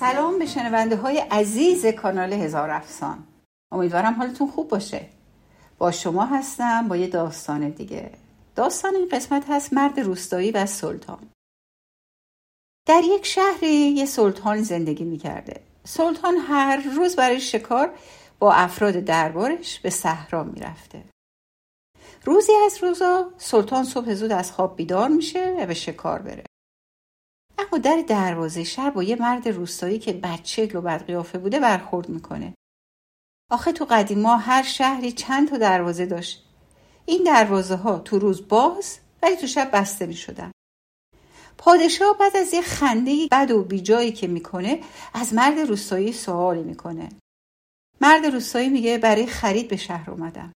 سلام به شنونده های عزیز کانال هزار افسان. امیدوارم حالتون خوب باشه. با شما هستم با یه داستان دیگه. داستان این قسمت هست مرد روستایی و سلطان. در یک شهری یه سلطان زندگی می‌کرده. سلطان هر روز برای شکار با افراد دربارش به صحرا می‌رفته. روزی از روزا سلطان صبح زود از خواب بیدار میشه و به شکار بره. اما در دروازه شهر با یه مرد روستایی که بدشکل و بدقیافه بوده برخورد می‌کنه. آخه تو قدیما هر شهری چند تا دروازه داشت. این دروازه ها تو روز باز ولی تو شب بسته می شدن. پادشاه بعد از یه خنده بد و بیجایی که می‌کنه از مرد روستایی سوالی می‌کنه. مرد روستایی میگه برای خرید به شهر اومدم.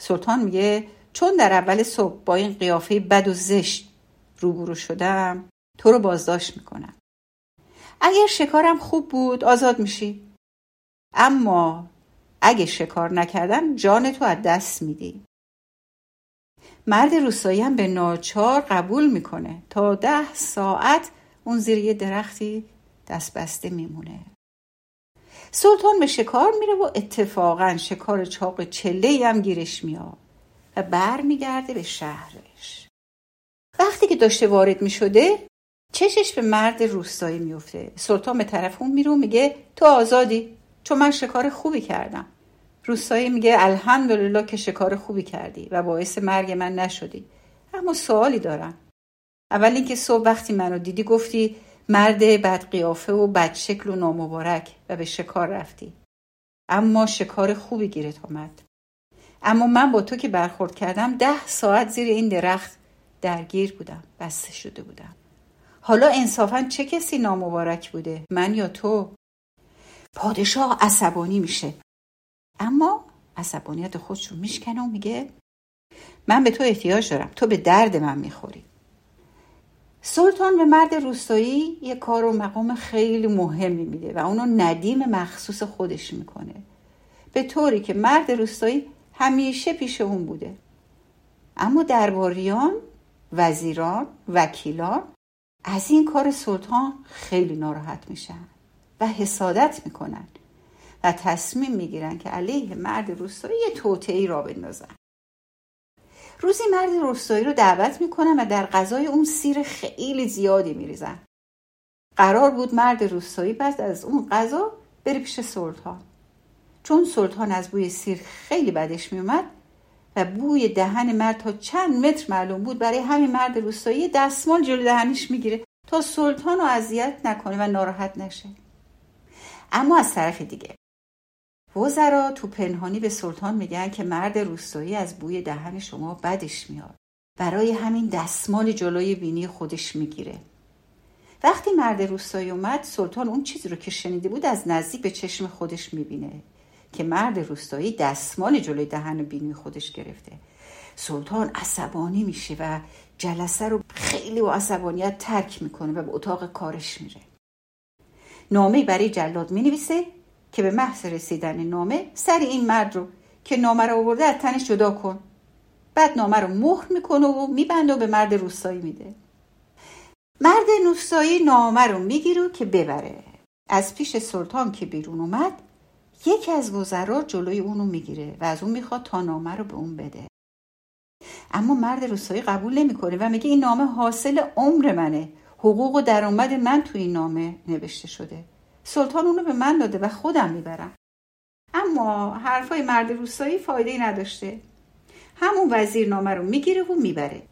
سلطان میگه چون در اول صبح با این قیافه بد و زشت روبرو شدم تو رو بازداشت می‌کنم. اگر شکارم خوب بود آزاد میشی. اما اگه شکار نکردم جان تو از دست میدی. مرد روستایی هم به ناچار قبول می‌کنه. تا ده ساعت اون زیر یه درختی دست بسته میمونه. سلطان به شکار میره و اتفاقا شکار چاق چله هم گیرش میاد و بر میگرده به شهرش. وقتی که داشته وارد می‌شده چشش به مرد روستایی میفته سلطان به طرف اون میره و میگه تو آزادی چون من شکار خوبی کردم. روستایی میگه الحمدلله که شکار خوبی کردی و باعث مرگ من نشدی. اما سوالی دارم اول اینکه صبح وقتی منو دیدی گفتی مرد بد قیافه و بد شکل و نامبارک و به شکار رفتی. اما شکار خوبی گیرت آمد. اما من با تو که برخورد کردم ده ساعت زیر این درخت درگیر بودم بسته شده بودم. حالا انصافا چه کسی نامبارک بوده؟ من یا تو؟ پادشاه عصبانی میشه. اما عصبانیت خودش رو میشکنه و میگه من به تو احتیاج دارم. تو به درد من می‌خوری. سلطان به مرد روستایی یه کار و مقام خیلی مهمی میده و اونو ندیم مخصوص خودش می‌کنه. به طوری که مرد روستایی همیشه پیش اون بوده. اما درباریان وزیران وکیلان از این کار سلطان خیلی ناراحت میشن و حسادت می‌کنن و تصمیم می‌گیرن که علیه مرد روستایی یه توطعی را بندازن. روزی مرد روستایی رو دعوت می‌کنن و در غذای اون سیر خیلی زیادی میریزن. قرار بود مرد روستایی بعد از اون غذا بره پیش سلطان. چون سلطان از بوی سیر خیلی بدش میومد و بوی دهن مرد تا چند متر معلوم بود برای همین مرد روستایی دستمال جلو دهنش می‌گیره تا سلطان رو اذیت نکنه و ناراحت نشه. اما از طرف دیگه وزرا تو پنهانی به سلطان میگن که مرد روستایی از بوی دهن شما بدش میاد. برای همین دستمال جلوی بینی خودش می‌گیره. وقتی مرد روستایی اومد سلطان اون چیزی رو که شنیده بود از نزدیک به چشم خودش می‌بینه. که مرد روستایی دستمال جلوی دهن بینی خودش گرفته. سلطان عصبانی میشه و جلسه رو خیلی و عصبانیت ترک می‌کنه و به اتاق کارش میره. نامه برای جلاد می‌نویسه که به محض رسیدن نامه سر این مرد رو که نامه رو آورده از تنش جدا کن. بعد نامه رو مهر می‌کنه و میبنده و به مرد روستایی میده. مرد روستایی نامه رو می‌گیره که ببره. از پیش سلطان که بیرون اومد یکی از وزرا جلوی اونو می‌گیره و از اون می‌خواد تا نامه رو به اون بده. اما مرد روستایی قبول نمی‌کنه و میگه این نامه حاصل عمر منه. حقوق و درآمد من تو این نامه نوشته شده. سلطان اونو به من داده و خودم می‌برم. اما حرفای مرد روستایی فایده نداشته. همون وزیر نامه رو می‌گیره و می‌بره.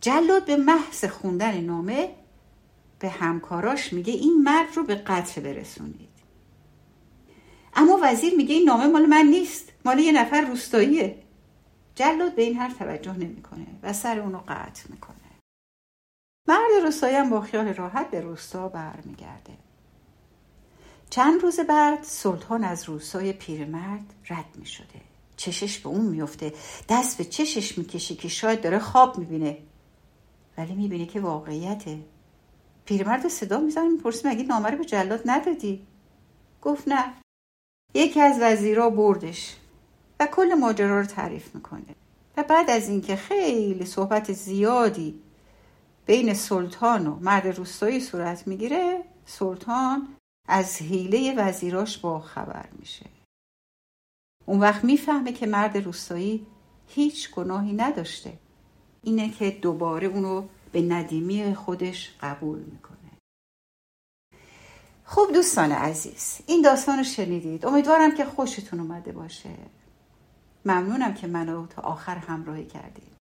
جلاد به محض خوندن نامه به همکاراش میگه این مرد رو به قتل برسونید. اما وزیر میگه این نامه مال من نیست. مال یه نفر روستاییه. جلاد به این حرف توجه نمی‌کنه و سر اونو قطع می‌کنه. مرد روستایی هم با خیال راحت به روستا برمیگرده. چند روز بعد سلطان از روستای پیرمرد رد می شده چشش به اون میفته دست به چشش می‌کشه که شاید داره خواب می‌بینه. ولی می‌بینه که واقعیته. پیرمرد صدا می‌زنه می‌پرسه مگه نامه رو به جلاد ندادی؟ گفت نه. یکی از وزیرا بردش و کل ماجرا رو تعریف می‌کنه. و بعد از اینکه خیلی صحبت زیادی بین سلطان و مرد روستایی صورت می‌گیره سلطان از حیله وزیراش با خبر میشه. اون وقت می‌فهمه که مرد روستایی هیچ گناهی نداشته. اینه که دوباره اونو به ندیمی خودش قبول می‌کنه. خوب دوستان عزیز این داستان رو شنیدید. امیدوارم که خوشتون اومده باشه. ممنونم که منو تا آخر همراهی کردید.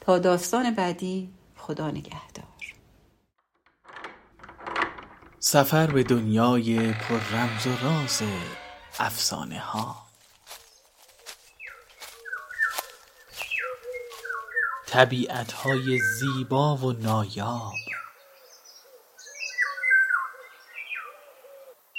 تا داستان بعدی خدا نگهدار. سفر به دنیای پر رمز و راز افسانه ها. طبیعت های زیبا و نایاب.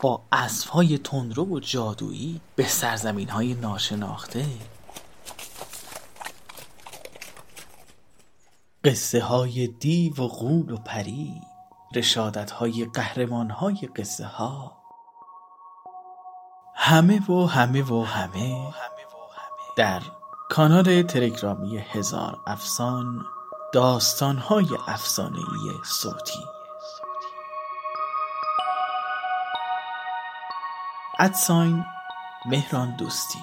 با اسب های تندرو و جادویی به سرزمین های ناشناخته. قصه های دیو و غول و پری رشادت های قهرمان های قصه ها همه و همه و همه در کانال تلگرامی هزار افسان داستان های افسانه صوتی. ادساین مهران دوستی.